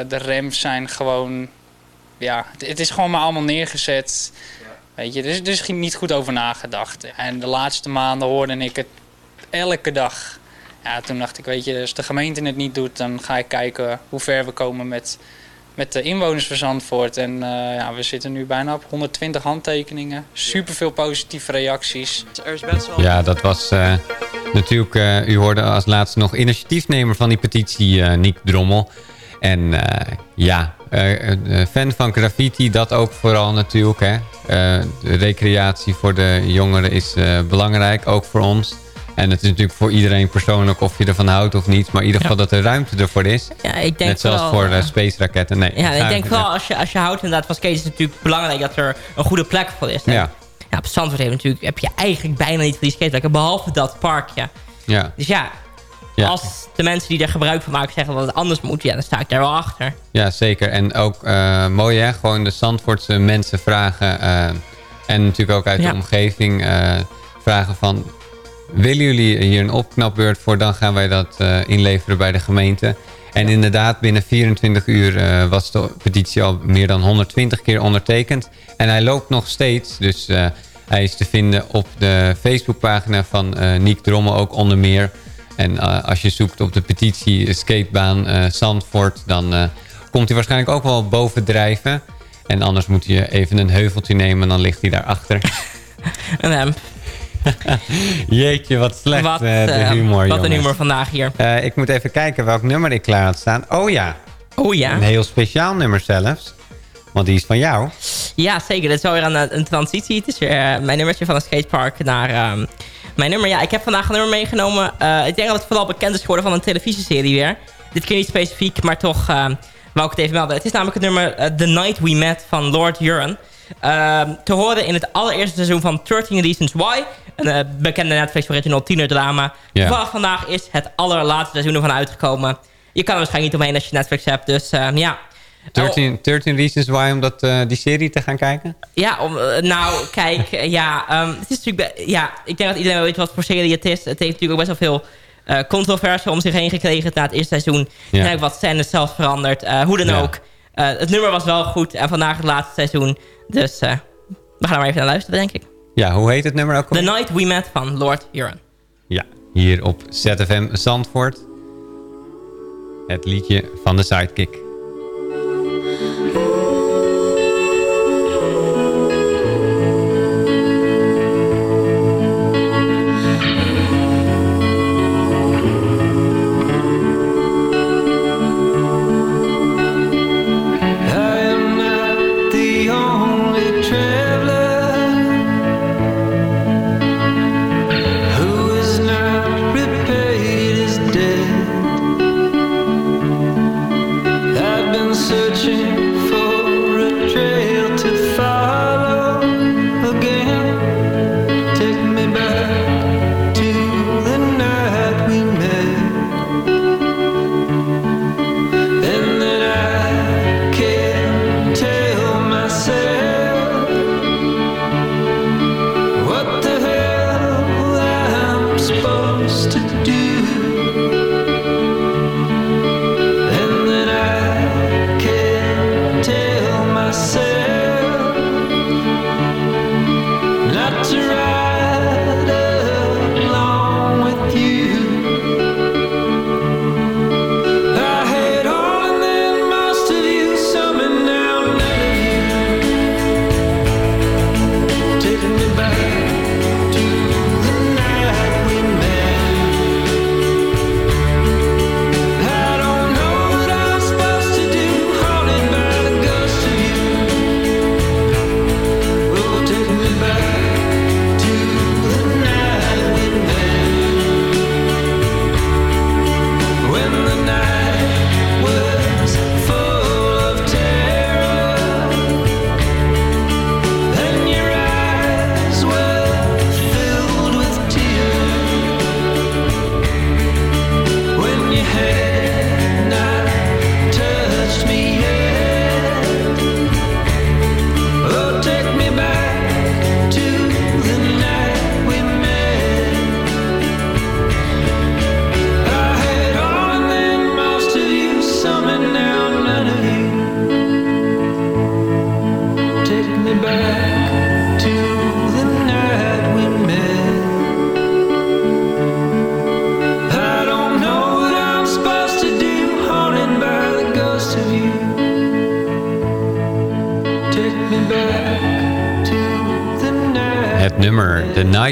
de rems zijn gewoon... Ja, het, het is gewoon maar allemaal neergezet. Weet je, er is, er is niet goed over nagedacht. En de laatste maanden hoorde ik het elke dag. Ja, toen dacht ik, weet je, als de gemeente het niet doet... dan ga ik kijken hoe ver we komen met, met de inwoners van Zandvoort. En eh, ja, we zitten nu bijna op 120 handtekeningen. Superveel positieve reacties. Er is best wel... Ja, dat was eh, natuurlijk... eh, u hoorde als laatste nog initiatiefnemer van die petitie, eh Niek Drommel. En eh, ja, fan van graffiti, dat ook vooral natuurlijk. Hè. Eh, de recreatie voor de jongeren is eh, belangrijk, ook voor ons. En het is natuurlijk voor iedereen persoonlijk of je ervan houdt of niet. Maar in ieder geval dat er ruimte ervoor is. Ja, ik denk Net zoals vooral, voor eh, space raketten. Nee, Ja, ik denk wel, als je, als je houdt inderdaad van skaten... is het natuurlijk belangrijk dat er een goede plek voor is. Ja. ja, op Zandvoort heb je, natuurlijk, heb je eigenlijk bijna niet van die skateplekken... behalve dat parkje. Ja. Dus ja, Ja. als de mensen die er gebruik van maken zeggen dat het anders moet... ja, dan sta ik daar wel achter. Ja, zeker. En ook eh, mooi hè, gewoon de Zandvoortse mensen vragen. eh, en natuurlijk ook uit Ja. de omgeving eh, vragen van... Willen jullie hier een opknapbeurt voor? Dan gaan wij dat inleveren bij de gemeente. En inderdaad, binnen 24 uur was de petitie al meer dan 120 keer ondertekend. En hij loopt nog steeds. Dus hij is te vinden op de Facebookpagina van Niek Drommel ook onder meer. En eh, als je zoekt op de petitie skatebaan eh Zandvoort... dan eh, komt hij waarschijnlijk ook wel bovendrijven. En anders moet je even een heuveltje nemen... en dan ligt hij daarachter. (laughs) Een hem. (laughs) Jeetje, wat slecht Wat, eh, de humor, wat een humor vandaag hier. Ik moet even kijken welk nummer ik klaar had staan. Oh ja. Oh ja. Een heel speciaal nummer zelfs. Want die is van jou. Ja, zeker. Dat is wel weer een, een transitie. Het is weer eh, mijn nummertje van het skatepark naar ehm, mijn nummer. Ja, ik heb vandaag een nummer meegenomen. Eh, ik denk dat het vooral bekend is geworden van een televisieserie weer. dit keer niet specifiek, maar toch eh, wou ik het even melden. Het is namelijk het nummer eh, The Night We Met van Lord Huron. Ehm, te horen in het allereerste seizoen van 13 Reasons Why. Een eh, bekende Netflix original tienerdrama. Toevallig vandaag is het allerlaatste seizoen ervan uitgekomen. Je kan er waarschijnlijk niet omheen als je Netflix hebt. Dus ehm, ja, 13, 13 Reasons Why om dat, eh, die serie te gaan kijken? Ja, om, eh, nou, kijk, eh, ja, ehm, het is natuurlijk, ja, ik denk dat iedereen wel weet wat voor serie het is. Het heeft natuurlijk ook best wel veel eh controverse om zich heen gekregen na het eerste seizoen. Ja. Ook wat scènes zelfs veranderd. Hoe dan Ja. ook. Het nummer was wel goed en vandaag het laatste seizoen. Dus we gaan er maar even naar luisteren, denk ik. Ja, hoe heet het nummer ook? The? Night We Met van Lord Huron. Ja, hier op ZFM Zandvoort. Het liedje van de Sidekick.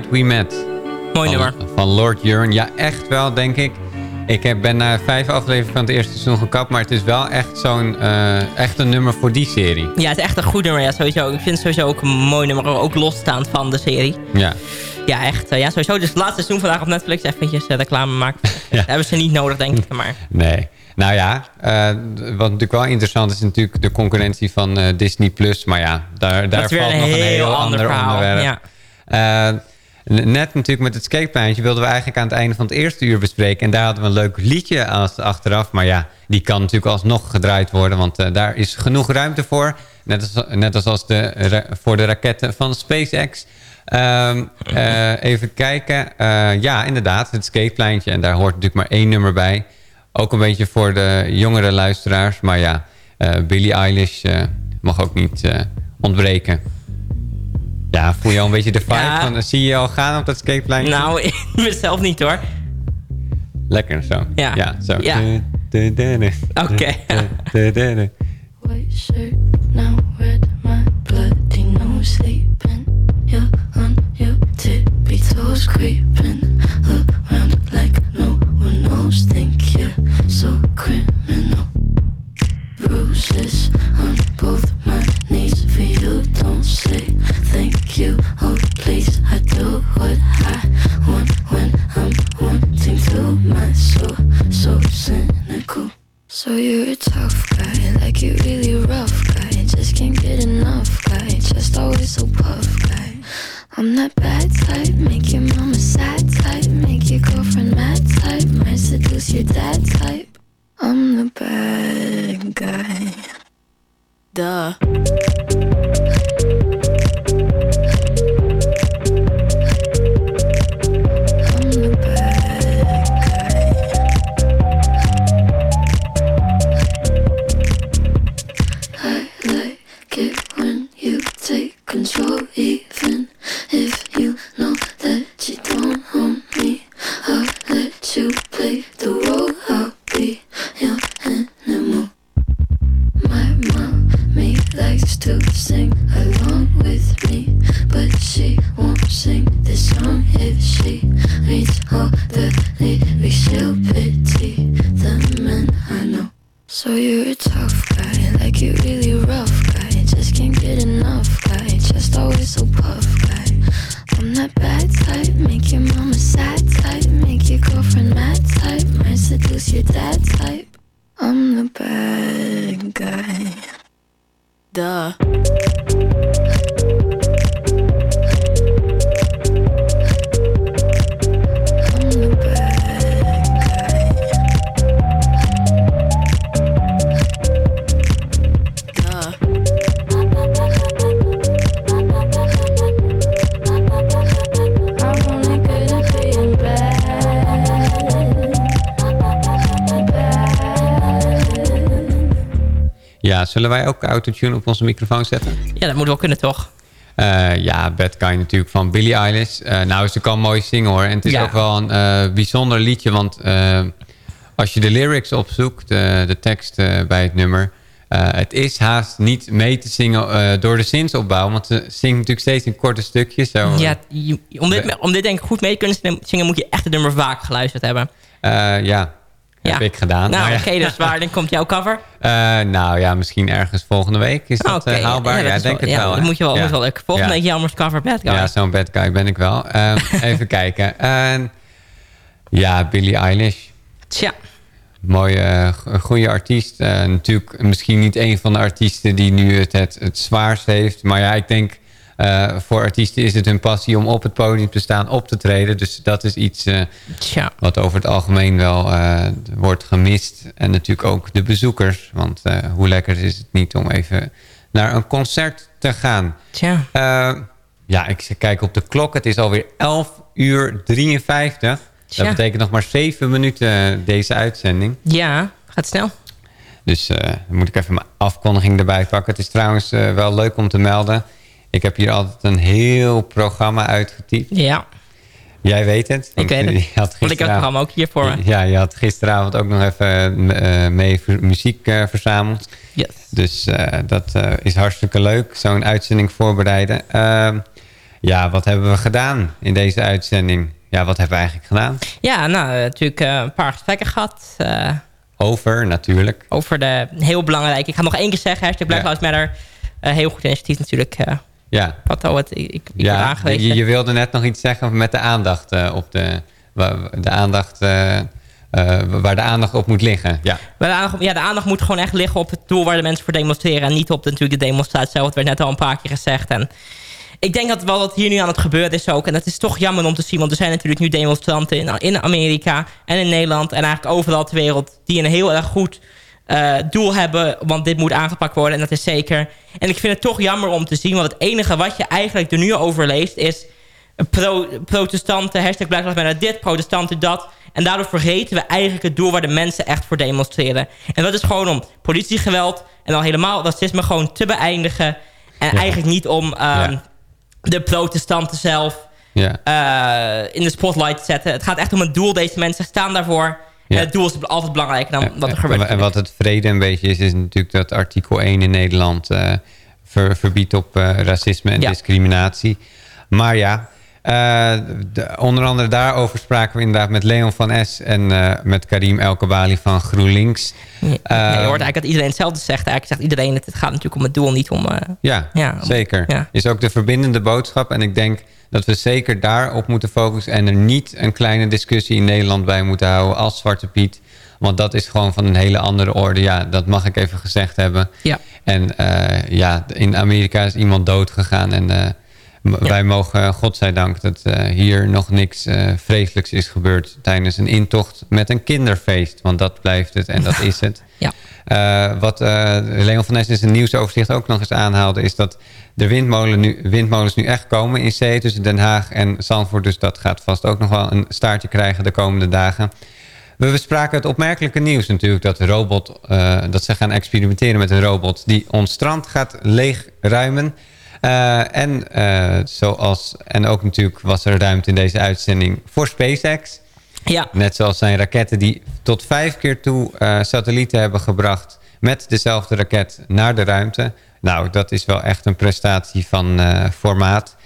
Night We Met. Mooi van, nummer. Van Lord Huron. Ja, echt wel, denk ik. Ik heb, ben na vijf afleveringen van het eerste seizoen gekapt. Maar het is wel echt zo'n eh, echt een nummer voor die serie. Ja, het is echt een goed nummer. Ja, sowieso. Ik vind het sowieso ook een mooi nummer. Ook losstaand van de serie. Ja. Ja, echt. eh, ja, sowieso. Dus het laatste seizoen vandaag op Netflix. Eventjes eh, reclame maken. (laughs) Dat hebben ze niet nodig, denk ik. (laughs) Maar Nee. Nou ja, wat natuurlijk wel interessant is natuurlijk de concurrentie van Disney+. Plus. Maar ja, daar, daar valt nog een heel heel ander ander verhaal, onderwerp. N- net natuurlijk met het skateplaantje wilden we eigenlijk aan het einde van het eerste uur bespreken. En daar hadden we een leuk liedje als achteraf. Maar ja, die kan natuurlijk alsnog gedraaid worden. Want eh, daar is genoeg ruimte voor. Net als, net als, als de, voor de raketten van SpaceX. Ehm, eh, even kijken. Eh, ja, inderdaad, het skatepleintje. En daar hoort natuurlijk maar één nummer bij. Ook een beetje voor de jongere luisteraars. Maar ja, Billie Eilish mag ook niet ontbreken. Ja, voel je al een beetje de vibe Ja. van... Zie je al gaan op dat skatepleintje? nou, (laughs) ik mezelf niet hoor. Lekker zo. Ja. Ja, zo. Ja. Oké. White shirt, now red, my bloody nose sleeping. You're on your tippy toes, creeping around like no one knows. Think you're so criminal. Bruises on both my your dad type. I'm the bad guy. Duh. Likes to sing along with me, but she won't sing this song if she reads all the lyrics. She'll pity the men I know. So you're a tough guy, like you're really rough guy. Just can't get enough guy, just always so puff guy. I'm that bad type, make your mama sad type, make your girlfriend mad type, might seduce your dad type. I'm the bad guy. Duh. Ja, zullen wij ook autotune op onze microfoon zetten? Ja, dat moet wel kunnen, toch? Eh, ja, Bad Guy natuurlijk van Billie Eilish. Eh, nou, ze kan mooi zingen hoor. En het is Ja. ook wel een eh, bijzonder liedje. Want als je de lyrics opzoekt, de, de tekst bij het nummer... het is haast niet mee te zingen door de zinsopbouw. Want ze zingt natuurlijk steeds in korte stukjes. Zo. Ja, om, dit, om dit denk ik goed mee te kunnen zingen... moet je echt het nummer vaak geluisterd hebben. Eh, ja, heb ik gedaan. Nou, ja. oké, dus waar (laughs) dan komt jouw cover? Eh, nou ja, misschien ergens volgende week. Is dat eh, haalbaar? ja, dat denk wel- ja, dat moet je wel, Ja. wel lukken. Volgende week Jammers cover bad guy. Ja, zo'n bad guy ben ik wel. Ehm, (laughs) even kijken. En, ja, Billie Eilish. Tja. Mooie, goede artiest. Eh, natuurlijk misschien niet een van de artiesten die nu het, het, het zwaarst heeft. Maar ja, ik denk eh, voor artiesten is het hun passie om op het podium te staan, op te treden. Dus dat is iets eh, wat over het algemeen wel eh, wordt gemist. En natuurlijk ook de bezoekers. Want hoe lekker is het niet om even naar een concert te gaan. Tja. Ja, ik kijk op de klok. Het is alweer 11 uur 53. Tja. Dat betekent nog maar 7 minuten deze uitzending. Ja, gaat snel. Dus dan moet ik even mijn afkondiging erbij pakken. Het is trouwens wel leuk om te melden. Ik heb hier altijd een heel programma uitgetypt. Ja. Jij weet het. Ik weet het. had Want ik heb het programma ook hier voor me. Ja, je had gisteravond ook nog even eh, mee muziek eh, verzameld. Yes. Dus eh, dat is hartstikke leuk, zo'n uitzending voorbereiden. Ehm, ja, wat hebben we gedaan in deze uitzending? Ja, wat hebben we eigenlijk gedaan? Ja, nou, natuurlijk een paar gesprekken gehad. eh, Over, natuurlijk. over de heel belangrijk. Ik ga nog één keer zeggen, hashtag Black Ja. Lives Matter. Heel goed initiatief natuurlijk. Ja, wat al het, ik, ik ja je, je wilde net nog iets zeggen met de aandacht eh, op de... De aandacht... eh, eh, waar de aandacht op moet liggen. Ja. Maar de aandacht, ja, de aandacht moet gewoon echt liggen op het doel waar de mensen voor demonstreren. En niet op de, natuurlijk de demonstratie zelf. Het werd net al een paar keer gezegd. En ik denk dat wel wat hier nu aan het gebeuren is ook. En dat is toch jammer om te zien. Want er zijn natuurlijk nu demonstranten in, in Amerika en in Nederland. En eigenlijk overal ter wereld. Die een heel erg goed eh, doel hebben. Want dit moet aangepakt worden. En dat is zeker. En ik vind het toch jammer om te zien. Want het enige wat je eigenlijk er nu over leest is... Pro, protestanten, hashtag Black Lives Matter dit, protestanten dat. En daardoor vergeten we eigenlijk het doel waar de mensen echt voor demonstreren. En dat is gewoon om politiegeweld en al helemaal racisme gewoon te beëindigen. En Ja. eigenlijk niet om ehm, de protestanten zelf Ja. eh, in de spotlight te zetten. Het gaat echt om het doel. Deze mensen staan daarvoor. Ja. En het doel is altijd belangrijker dan wat er En- gebeurt. En wat het vrede een beetje is, is natuurlijk dat artikel 1 in Nederland eh, ver- verbiedt op eh, racisme en discriminatie. Maar ja, de- onder andere daarover spraken we inderdaad met Leon van S. en eh, met Karim El Kabali van GroenLinks. Nee, Eh, je hoort eigenlijk dat iedereen hetzelfde zegt. Eigenlijk zegt iedereen, het, het gaat natuurlijk om het doel, niet om... eh, Ja, Ja, zeker. ja. Is ook de verbindende boodschap. En ik denk dat we zeker daarop moeten focussen... en er niet een kleine discussie in Nederland bij moeten houden... als Zwarte Piet, Want dat is gewoon van een hele andere orde. Ja, dat mag ik even gezegd hebben. Ja. En eh, ja, in Amerika is iemand dood gegaan. En eh, wij mogen, uh, godzijdank, dat eh, hier nog niks eh, vreselijks is gebeurd tijdens een intocht met een kinderfeest. Want dat blijft het en dat (laughs) is het. Ja. Eh, wat eh, Leon van Nes in zijn nieuwsoverzicht ook nog eens aanhaalde... is dat de windmolen nu, windmolens nu echt komen in zee tussen Den Haag en Zandvoort. Dus dat gaat vast ook nog wel een staartje krijgen de komende dagen. We bespraken het opmerkelijke nieuws natuurlijk... dat, de robot, eh, dat ze gaan experimenteren met een robot... die ons strand gaat leegruimen. Eh, en, eh, zoals, en ook natuurlijk was er ruimte in deze uitzending voor SpaceX... Ja. Net zoals zijn raketten die tot vijf keer toe eh, satellieten hebben gebracht... met dezelfde raket naar de ruimte. Nou, dat is wel echt een prestatie van formaat.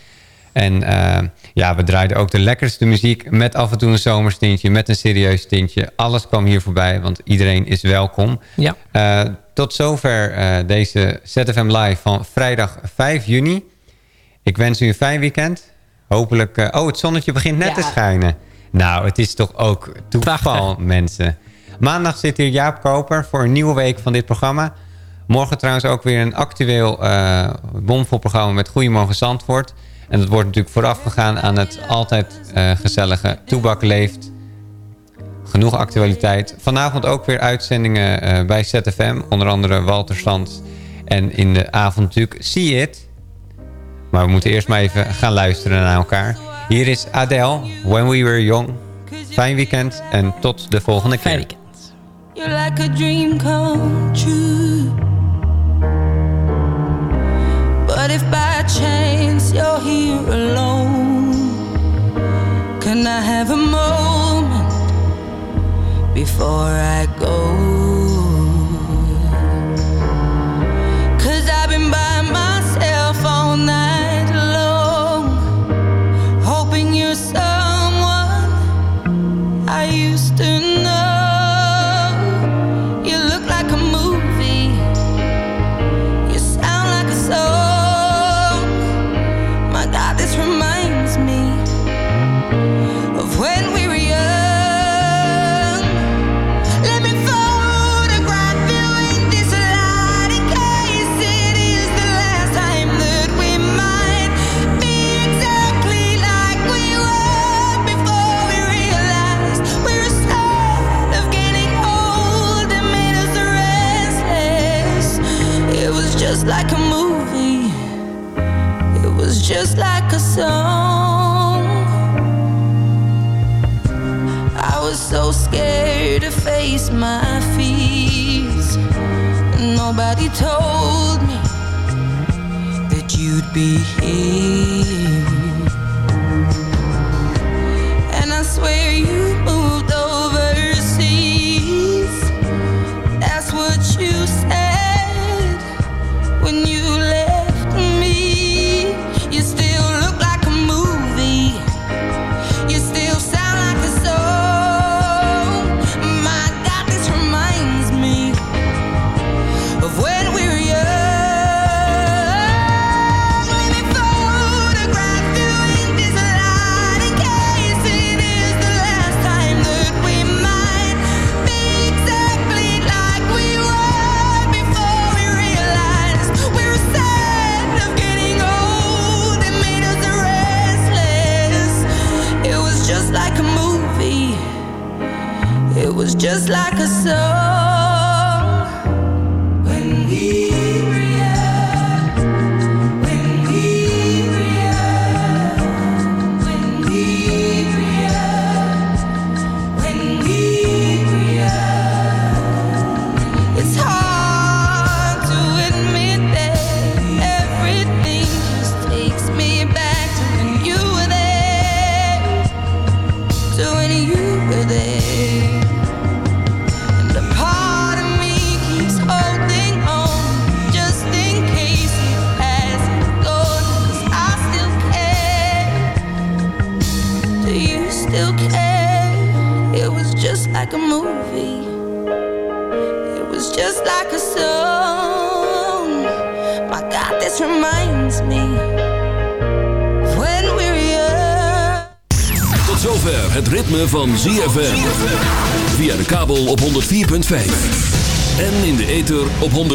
En eh, ja, we draaiden ook de lekkerste muziek... met af en toe een zomerstintje, met een serieus tintje. Alles kwam hier voorbij, want iedereen is welkom. Ja. Eh, tot zover eh, deze ZFM Live van vrijdag 5 juni. Ik wens u een fijn weekend. Hopelijk... oh, het zonnetje begint net Ja. te schijnen. Nou, het is toch ook toeval, mensen. Maandag zit hier Jaap Koper voor een nieuwe week van dit programma. Morgen trouwens ook weer een actueel eh bomvol programma met Goedemorgen Zandvoort. En dat wordt natuurlijk vooraf gegaan aan het altijd eh, gezellige Toebak Leeft. Genoeg actualiteit. Vanavond ook weer uitzendingen eh, bij ZFM. Onder andere Walter Sands. En in de avond natuurlijk See It. Maar we moeten eerst maar even gaan luisteren naar elkaar. Hier is Adele, When We Were Young. Fijn weekend en tot de volgende keer. You're like a dream come true. But if chance you're here alone, can I have a moment before I go? Be here.